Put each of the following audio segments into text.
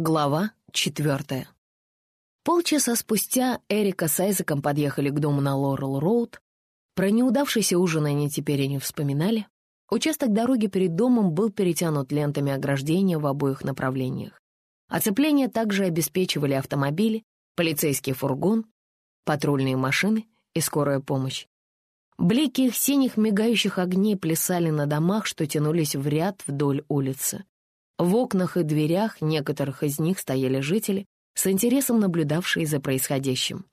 Глава четвертая. Полчаса спустя Эрика с Айзеком подъехали к дому на Лорел-Роуд. Про неудавшийся ужин они теперь и не вспоминали. Участок дороги перед домом был перетянут лентами ограждения в обоих направлениях. Оцепление также обеспечивали автомобили, полицейский фургон, патрульные машины и скорая помощь. Блики их синих мигающих огней плясали на домах, что тянулись в ряд вдоль улицы. В окнах и дверях некоторых из них стояли жители, с интересом наблюдавшие за происходящим.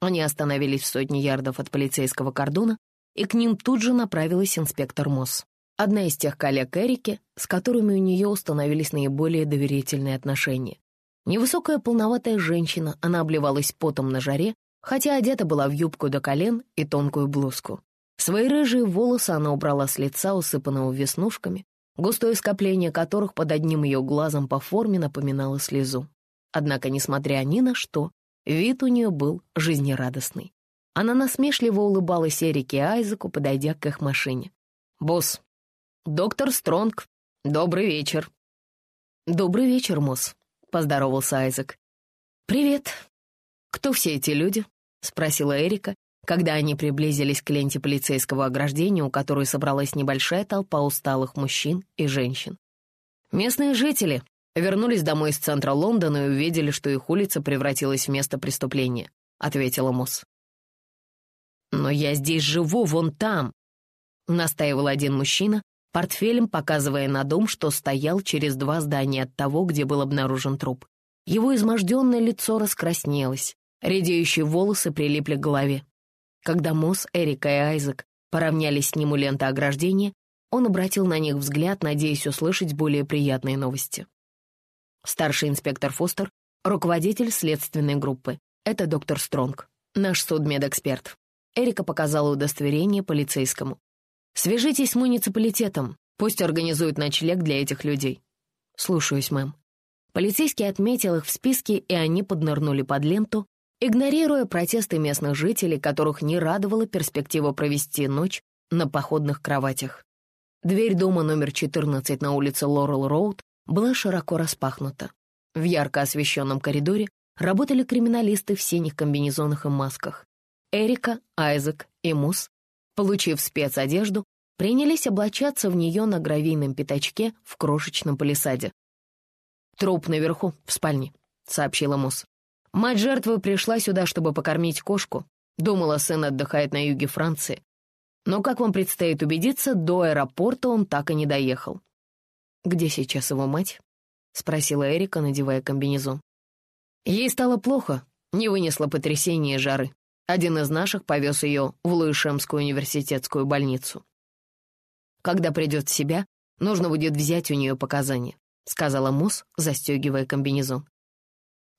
Они остановились в сотни ярдов от полицейского кордона, и к ним тут же направилась инспектор Мосс, одна из тех коллег Эрики, с которыми у нее установились наиболее доверительные отношения. Невысокая полноватая женщина, она обливалась потом на жаре, хотя одета была в юбку до колен и тонкую блузку. Свои рыжие волосы она убрала с лица, усыпанного веснушками, густое скопление которых под одним ее глазом по форме напоминало слезу. Однако, несмотря ни на что, вид у нее был жизнерадостный. Она насмешливо улыбалась Эрике и Айзеку, подойдя к их машине. «Босс, доктор Стронг, добрый вечер». «Добрый вечер, Мосс», — поздоровался Айзек. «Привет. Кто все эти люди?» — спросила Эрика, когда они приблизились к ленте полицейского ограждения, у которой собралась небольшая толпа усталых мужчин и женщин. Местные жители вернулись домой из центра Лондона и увидели, что их улица превратилась в место преступления, ответила Мосс. «Но я здесь живу, вон там», — настаивал один мужчина, портфелем показывая на дом, что стоял через два здания от того, где был обнаружен труп. Его изможденное лицо раскраснелось, редеющие волосы прилипли к голове. Когда Мосс, Эрика и Айзек поравнялись с ним у ленты ограждения, он обратил на них взгляд, надеясь услышать более приятные новости. Старший инспектор Фостер — руководитель следственной группы. Это доктор Стронг, наш судмедэксперт. Эрика показала удостоверение полицейскому. «Свяжитесь с муниципалитетом, пусть организуют ночлег для этих людей». «Слушаюсь, мэм». Полицейский отметил их в списке, и они поднырнули под ленту, игнорируя протесты местных жителей, которых не радовала перспектива провести ночь на походных кроватях. Дверь дома номер 14 на улице Лорел-Роуд была широко распахнута. В ярко освещенном коридоре работали криминалисты в синих комбинезонах и масках. Эрика, Айзек и Мус, получив спецодежду, принялись облачаться в нее на гравийном пятачке в крошечном палисаде. «Труп наверху, в спальне», — сообщила Мус. Мать жертвы пришла сюда, чтобы покормить кошку. Думала, сын отдыхает на юге Франции. Но, как вам предстоит убедиться, до аэропорта он так и не доехал. «Где сейчас его мать?» — спросила Эрика, надевая комбинезон. Ей стало плохо, не вынесла потрясения и жары. Один из наших повез ее в Луишемскую университетскую больницу. «Когда придет в себя, нужно будет взять у нее показания», — сказала Мусс, застегивая комбинезон.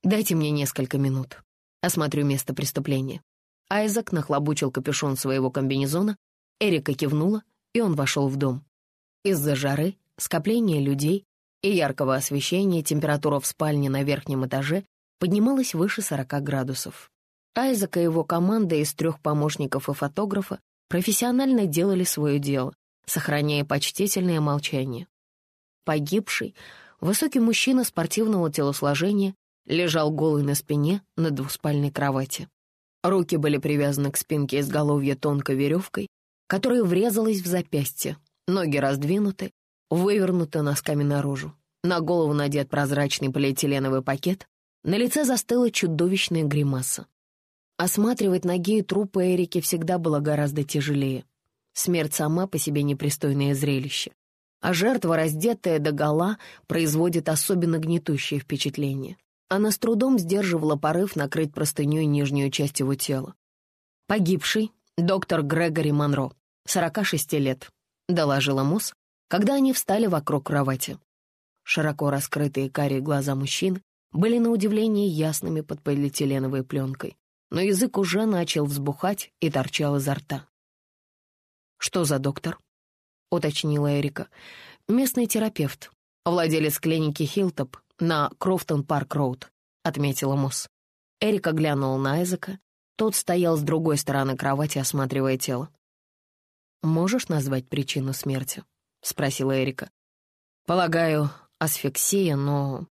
«Дайте мне несколько минут. Осмотрю место преступления». Айзек нахлобучил капюшон своего комбинезона, Эрика кивнула, и он вошел в дом. Из-за жары, скопления людей и яркого освещения температура в спальне на верхнем этаже поднималась выше 40 градусов. Айзек и его команда из трех помощников и фотографа профессионально делали свое дело, сохраняя почтительное молчание. Погибший, высокий мужчина спортивного телосложения лежал голый на спине на двуспальной кровати. Руки были привязаны к спинке изголовья тонкой веревкой, которая врезалась в запястье, ноги раздвинуты, вывернуты носками наружу. На голову надет прозрачный полиэтиленовый пакет, на лице застыла чудовищная гримаса. Осматривать ноги и трупы Эрики всегда было гораздо тяжелее. Смерть сама по себе непристойное зрелище, а жертва, раздетая догола, производит особенно гнетущее впечатление. Она с трудом сдерживала порыв накрыть простыней нижнюю часть его тела. «Погибший — доктор Грегори Монро, 46 лет», — доложила Мусс, когда они встали вокруг кровати. Широко раскрытые карие глаза мужчин были на удивление ясными под полиэтиленовой пленкой, но язык уже начал взбухать и торчал изо рта. «Что за доктор?» — уточнила Эрика. «Местный терапевт, владелец клиники Хилтоп на Крофтон-Парк-Роуд», — отметила Мосс. Эрика глянула на Айзека. Тот стоял с другой стороны кровати, осматривая тело. «Можешь назвать причину смерти?» — спросила Эрика. «Полагаю, асфиксия, но...»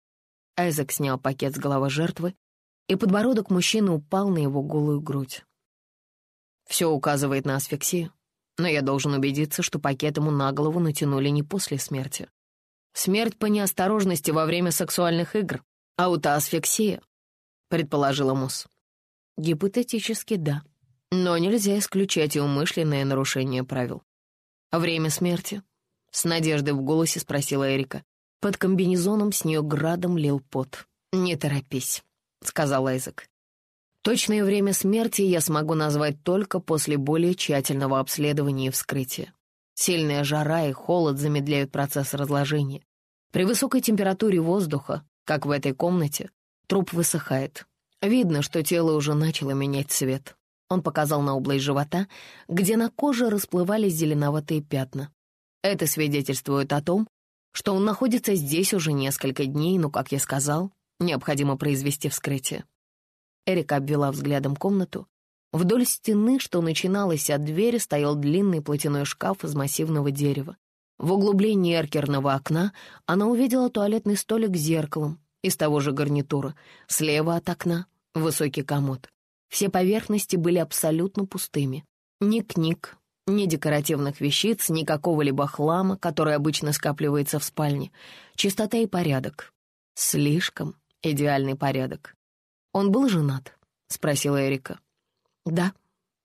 Айзек снял пакет с головы жертвы, и подбородок мужчины упал на его голую грудь. Все указывает на асфиксию, но я должен убедиться, что пакет ему на голову натянули не после смерти. Смерть по неосторожности во время сексуальных игр, аутоасфиксия, предположила Мусс. Гипотетически да, но нельзя исключать и умышленное нарушение правил. Время смерти? С надеждой в голосе спросила Эрика. Под комбинезоном с нее градом лил пот. «Не торопись», — сказал Айзек. «Точное время смерти я смогу назвать только после более тщательного обследования и вскрытия. Сильная жара и холод замедляют процесс разложения. При высокой температуре воздуха, как в этой комнате, труп высыхает. Видно, что тело уже начало менять цвет. Он показал на область живота, где на коже расплывались зеленоватые пятна. Это свидетельствует о том, что он находится здесь уже несколько дней, но, как я сказал, необходимо произвести вскрытие. Эрика обвела взглядом комнату. Вдоль стены, что начиналась от двери, стоял длинный платяной шкаф из массивного дерева. В углублении эркерного окна она увидела туалетный столик с зеркалом из того же гарнитура. Слева от окна — высокий комод. Все поверхности были абсолютно пустыми. Ни книг, ни декоративных вещиц, ни какого-либо хлама, который обычно скапливается в спальне. Чистота и порядок. Слишком идеальный порядок. «Он был женат?» — спросила Эрика. «Да,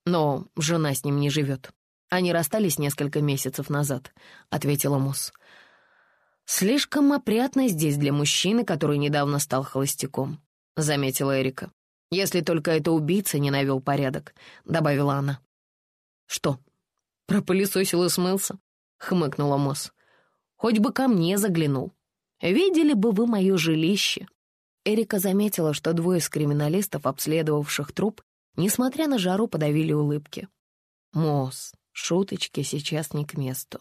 но жена с ним не живет. Они расстались несколько месяцев назад», — ответила Мусс. «Слишком опрятно здесь для мужчины, который недавно стал холостяком», — заметила Эрика. «Если только это убийца не навел порядок», — добавила она. «Что, Пропылесосил и смылся, — хмыкнула Мосс. Хоть бы ко мне заглянул. Видели бы вы мое жилище. Эрика заметила, что двое из криминалистов, обследовавших труп, несмотря на жару, подавили улыбки. Мосс, шуточки сейчас не к месту.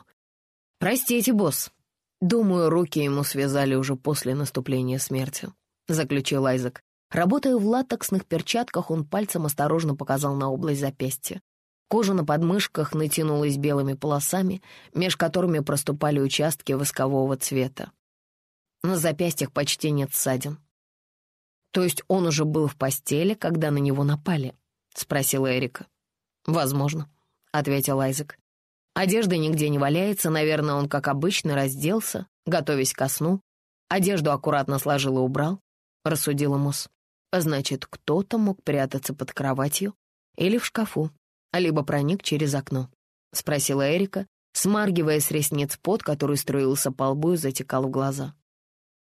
«Простите, босс. Думаю, руки ему связали уже после наступления смерти», — заключил Айзек. Работая в латексных перчатках, он пальцем осторожно показал на область запястья. Кожа на подмышках натянулась белыми полосами, меж которыми проступали участки воскового цвета. На запястьях почти нет ссадин. «То есть он уже был в постели, когда на него напали?» — спросила Эрика. «Возможно», — ответил Айзек. «Одежды нигде не валяется, наверное, он, как обычно, разделся, готовясь ко сну. Одежду аккуратно сложил и убрал», — рассудила Мосс. «Значит, кто-то мог прятаться под кроватью или в шкафу, либо проник через окно?» — спросила Эрика, смаргивая с ресниц пот, который струился по лбу и затекал в глаза.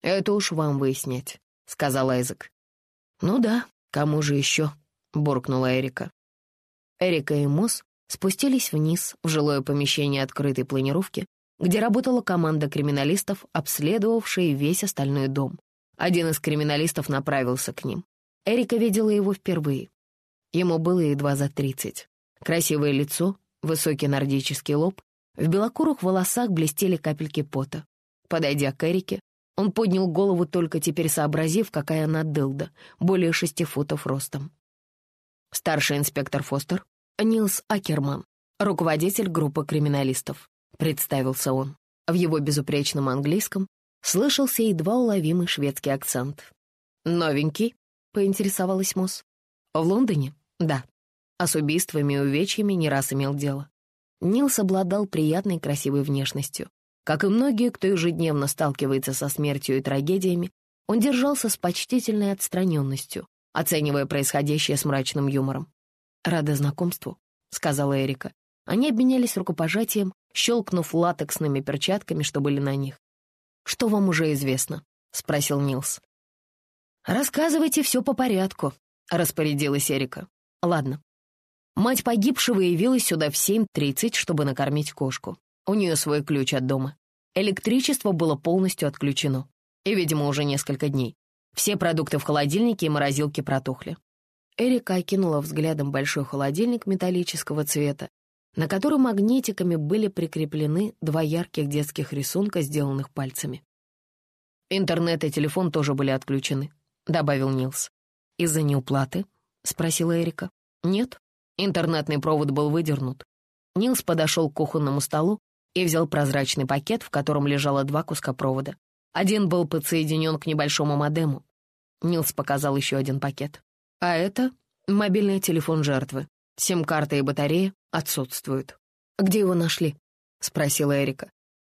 «Это уж вам выяснять», — сказал Айзек. «Ну да, кому же еще?» — буркнула Эрика. Эрика и Мосс спустились вниз в жилое помещение открытой планировки, где работала команда криминалистов, обследовавшая весь остальной дом. Один из криминалистов направился к ним. Эрика видела его впервые. Ему было едва за тридцать. Красивое лицо, высокий нордический лоб, в белокурых волосах блестели капельки пота. Подойдя к Эрике, он поднял голову, только теперь сообразив, какая она дылда, более шести футов ростом. Старший инспектор Фостер, Нилс Акерман, руководитель группы криминалистов, представился он. В его безупречном английском слышался едва уловимый шведский акцент. «Новенький?» — поинтересовалась Мосс. «В Лондоне?» «Да», а с убийствами и увечьями не раз имел дело. Нилс обладал приятной красивой внешностью. Как и многие, кто ежедневно сталкивается со смертью и трагедиями, он держался с почтительной отстраненностью, оценивая происходящее с мрачным юмором. «Рада знакомству», — сказала Эрика. Они обменялись рукопожатием, щелкнув латексными перчатками, что были на них. «Что вам уже известно?» — спросил Нилс. «Рассказывайте все по порядку», — распорядилась Эрика. «Ладно, Мать погибшего явилась сюда в 7.30, чтобы накормить кошку. У нее свой ключ от дома. Электричество было полностью отключено. И, видимо, уже несколько дней. Все продукты в холодильнике и морозилке протухли. Эрика окинула взглядом большой холодильник металлического цвета, на котором магнитиками были прикреплены два ярких детских рисунка, сделанных пальцами. «Интернет и телефон тоже были отключены», — добавил Нилс. «Из-за неуплаты?» — спросила Эрика. «Нет, Интернетный провод был выдернут. Нилс подошел к кухонному столу и взял прозрачный пакет, в котором лежало два куска провода. Один был подсоединен к небольшому модему. Нилс показал еще один пакет. А это мобильный телефон жертвы. Сим-карта и батарея отсутствуют. «Где его нашли?» — спросила Эрика.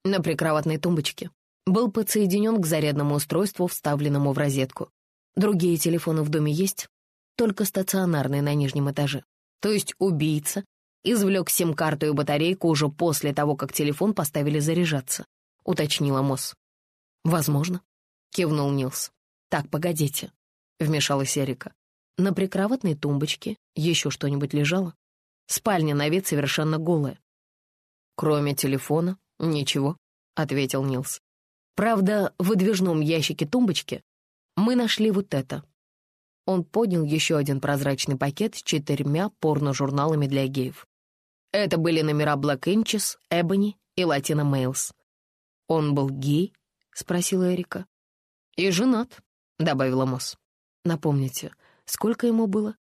«На прикроватной тумбочке. Был подсоединен к зарядному устройству, вставленному в розетку. Другие телефоны в доме есть, только стационарные на нижнем этаже. То есть убийца извлек сим-карту и батарейку уже после того, как телефон поставили заряжаться», — уточнила Мосс. «Возможно», — кивнул Нилс. «Так, погодите», — вмешалась Эрика. На прикроватной тумбочке еще что-нибудь лежало. Спальня на вид совершенно голая. «Кроме телефона, ничего», — ответил Нилс. «Правда, в выдвижном ящике тумбочки мы нашли вот это». Он поднял еще один прозрачный пакет с четырьмя порно-журналами для геев. Это были номера Black Inches, Ebony и Latina Mails. «Он был гей?» — спросила Эрика. «И женат», — добавила Мосс. «Напомните, Сколько ему было?»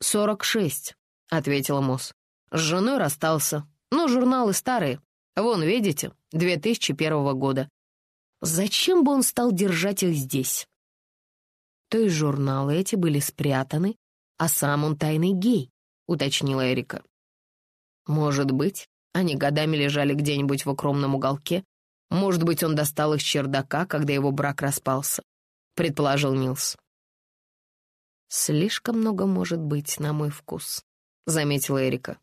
«Сорок шесть», — ответила Мосс. «С женой расстался. Ну, журналы старые. Вон, видите, 2001 года. Зачем бы он стал держать их здесь?» То есть журналы эти были спрятаны, а сам он тайный гей, уточнила Эрика. Может быть, они годами лежали где-нибудь в укромном уголке. Может быть, он достал их с чердака, когда его брак распался, предположил Нилс. «Слишком много может быть, на мой вкус», — заметила Эрика.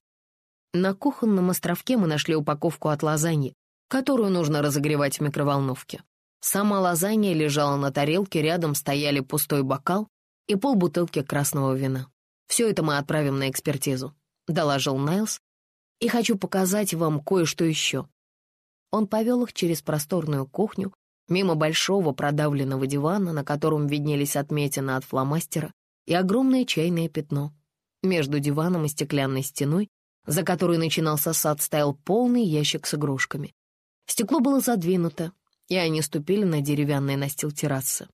На кухонном островке мы нашли упаковку от лазаньи, которую нужно разогревать в микроволновке. Сама лазанья лежала на тарелке, рядом стояли пустой бокал и полбутылки красного вина. «Все это мы отправим на экспертизу», — доложил Найлс. «И хочу показать вам кое-что еще». Он повел их через просторную кухню, мимо большого продавленного дивана, на котором виднелись отметины от фломастера, и огромное чайное пятно. Между диваном и стеклянной стеной, за которой начинался сад, стоял полный ящик с игрушками. Стекло было задвинуто, и они ступили на деревянный настил террасы.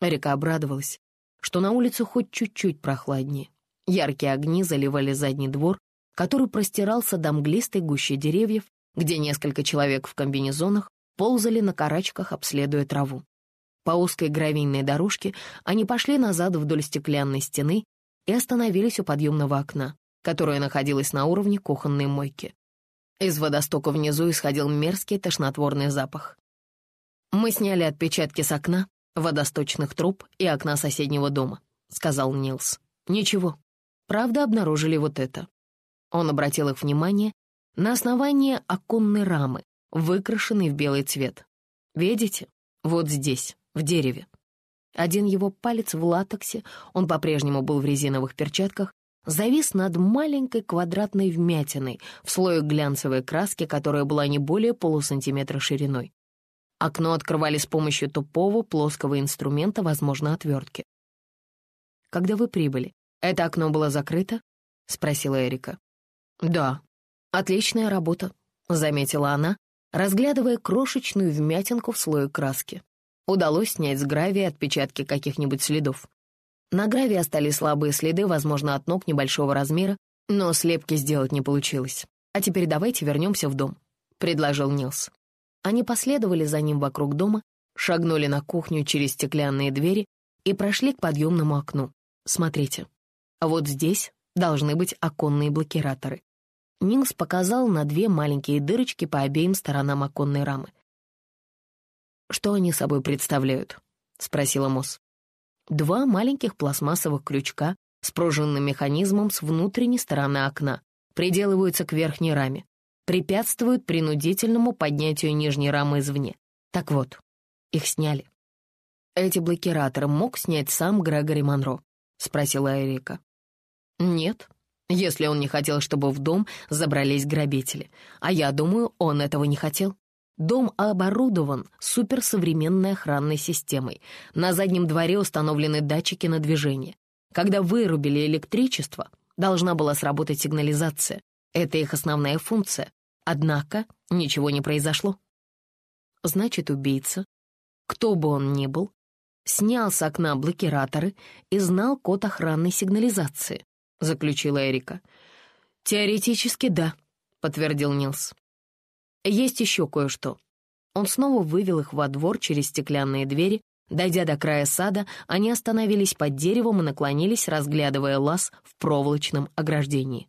Река обрадовалась, что на улице хоть чуть-чуть прохладнее. Яркие огни заливали задний двор, который простирался до мглистой гуще деревьев, где несколько человек в комбинезонах ползали на карачках, обследуя траву. По узкой гравийной дорожке они пошли назад вдоль стеклянной стены и остановились у подъемного окна, которое находилось на уровне кухонной мойки. Из водостока внизу исходил мерзкий тошнотворный запах. «Мы сняли отпечатки с окна, водосточных труб и окна соседнего дома», — сказал Нилс. «Ничего. Правда, обнаружили вот это». Он обратил их внимание на основание оконной рамы, выкрашенной в белый цвет. «Видите? Вот здесь, в дереве. Один его палец в латексе, он по-прежнему был в резиновых перчатках, завис над маленькой квадратной вмятиной в слое глянцевой краски, которая была не более полусантиметра шириной. Окно открывали с помощью тупого плоского инструмента, возможно, отвертки. «Когда вы прибыли, это окно было закрыто?» — спросила Эрика. «Да, отличная работа», — заметила она, разглядывая крошечную вмятинку в слое краски. Удалось снять с гравия отпечатки каких-нибудь следов. На гравии остались слабые следы, возможно, от ног небольшого размера, но слепки сделать не получилось. А теперь давайте вернемся в дом, — предложил Нилс. Они последовали за ним вокруг дома, шагнули на кухню через стеклянные двери и прошли к подъемному окну. Смотрите, вот здесь должны быть оконные блокираторы. Нилс показал на две маленькие дырочки по обеим сторонам оконной рамы. «Что они собой представляют?» — спросила Мосс. «Два маленьких пластмассовых крючка с пружинным механизмом с внутренней стороны окна приделываются к верхней раме, препятствуют принудительному поднятию нижней рамы извне. Так вот, их сняли. «Эти блокираторы мог снять сам Грегори Монро?» — спросила Эрика. «Нет, если он не хотел, чтобы в дом забрались грабители. А я думаю, он этого не хотел. Дом оборудован суперсовременной охранной системой. На заднем дворе установлены датчики на движение. Когда вырубили электричество, должна была сработать сигнализация. Это их основная функция. Однако ничего не произошло. Значит, убийца, кто бы он ни был, снял с окна блокираторы и знал код охранной сигнализации, заключила Эрика. Теоретически да, подтвердил Нилс. Есть еще кое-что. Он снова вывел их во двор через стеклянные двери. Дойдя до края сада, они остановились под деревом и наклонились, разглядывая лаз в проволочном ограждении.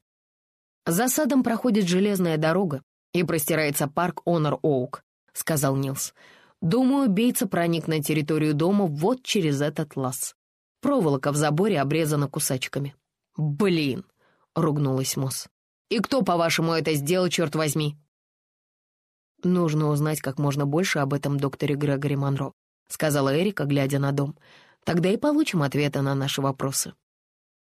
«За садом проходит железная дорога и простирается парк Онор-Оук», — сказал Нилс. «Думаю, убийца проник на территорию дома вот через этот лаз. Проволока в заборе обрезана кусачками». «Блин!» — ругнулась Мосс. «И кто, по-вашему, это сделал, черт возьми?» «Нужно узнать как можно больше об этом докторе Грегори Монро», — сказала Эрика, глядя на дом. «Тогда и получим ответы на наши вопросы».